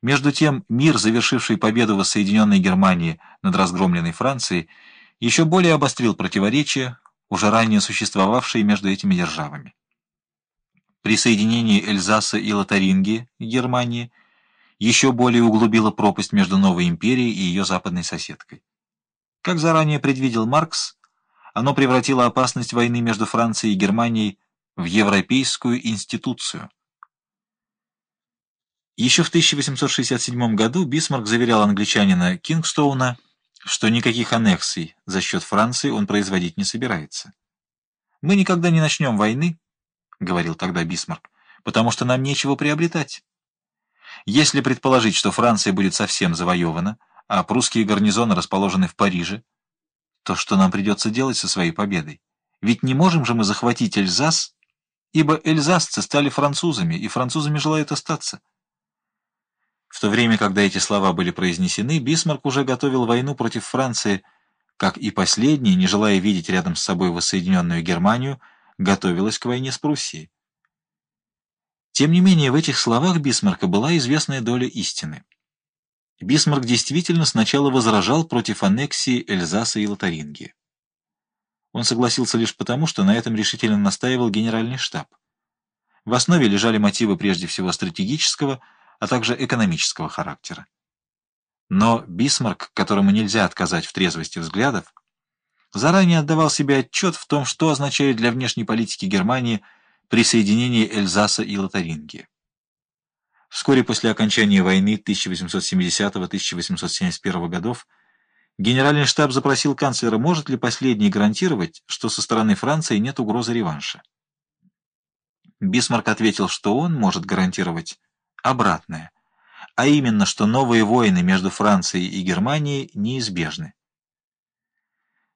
Между тем, мир, завершивший победу воссоединенной Германии над разгромленной Францией, еще более обострил противоречия, уже ранее существовавшие между этими державами. Присоединение Эльзаса и Лотарингии Германии еще более углубило пропасть между новой империей и ее западной соседкой. Как заранее предвидел Маркс, оно превратило опасность войны между Францией и Германией в европейскую институцию. Еще в 1867 году Бисмарк заверял англичанина Кингстоуна, что никаких аннексий за счет Франции он производить не собирается. «Мы никогда не начнем войны», — говорил тогда Бисмарк, — «потому что нам нечего приобретать. Если предположить, что Франция будет совсем завоевана, а прусские гарнизоны расположены в Париже, то что нам придется делать со своей победой? Ведь не можем же мы захватить Эльзас, ибо эльзасцы стали французами, и французами желают остаться». В то время, когда эти слова были произнесены, Бисмарк уже готовил войну против Франции, как и последняя, не желая видеть рядом с собой воссоединенную Германию, готовилась к войне с Пруссией. Тем не менее, в этих словах Бисмарка была известная доля истины. Бисмарк действительно сначала возражал против аннексии Эльзаса и Лотарингии. Он согласился лишь потому, что на этом решительно настаивал генеральный штаб. В основе лежали мотивы прежде всего стратегического – а также экономического характера. Но Бисмарк, которому нельзя отказать в трезвости взглядов, заранее отдавал себе отчет в том, что означает для внешней политики Германии присоединение Эльзаса и Лотарингии. Вскоре после окончания войны 1870-1871 годов Генеральный штаб запросил канцлера, может ли последний гарантировать, что со стороны Франции нет угрозы реванша. Бисмарк ответил, что он может гарантировать обратное, а именно, что новые войны между Францией и Германией неизбежны.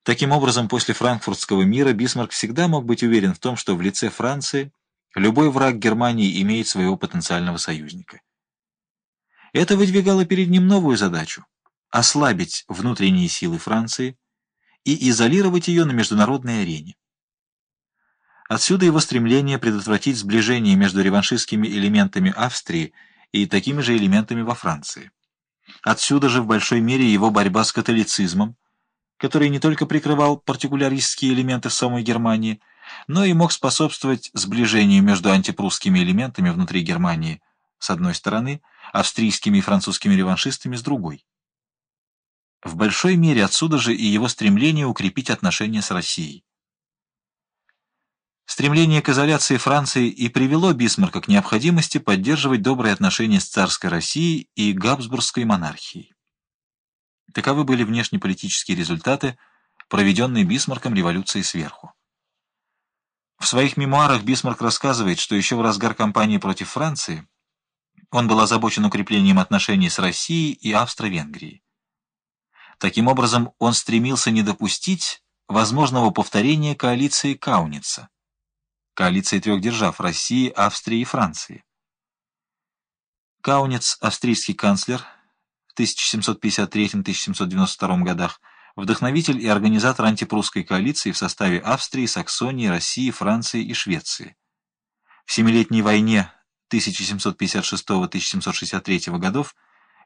Таким образом, после франкфуртского мира Бисмарк всегда мог быть уверен в том, что в лице Франции любой враг Германии имеет своего потенциального союзника. Это выдвигало перед ним новую задачу – ослабить внутренние силы Франции и изолировать ее на международной арене. Отсюда его стремление предотвратить сближение между реваншистскими элементами Австрии и такими же элементами во Франции. Отсюда же в большой мере его борьба с католицизмом, который не только прикрывал партикуляристские элементы самой Германии, но и мог способствовать сближению между антипрусскими элементами внутри Германии с одной стороны, австрийскими и французскими реваншистами с другой. В большой мере отсюда же и его стремление укрепить отношения с Россией. Стремление к изоляции Франции и привело Бисмарка к необходимости поддерживать добрые отношения с царской Россией и Габсбургской монархией. Таковы были внешнеполитические результаты, проведенные Бисмарком революции сверху. В своих мемуарах Бисмарк рассказывает, что еще в разгар кампании против Франции он был озабочен укреплением отношений с Россией и Австро-Венгрией. Таким образом, он стремился не допустить возможного повторения коалиции Кауница коалиции трех держав – России, Австрии и Франции. Каунец, австрийский канцлер в 1753-1792 годах, вдохновитель и организатор антипрусской коалиции в составе Австрии, Саксонии, России, Франции и Швеции. В Семилетней войне 1756-1763 годов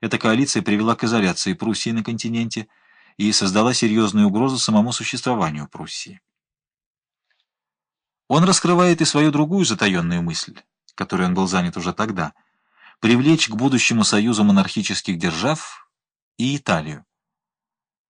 эта коалиция привела к изоляции Пруссии на континенте и создала серьезную угрозу самому существованию Пруссии. Он раскрывает и свою другую затаенную мысль, которой он был занят уже тогда, привлечь к будущему союзу монархических держав и Италию.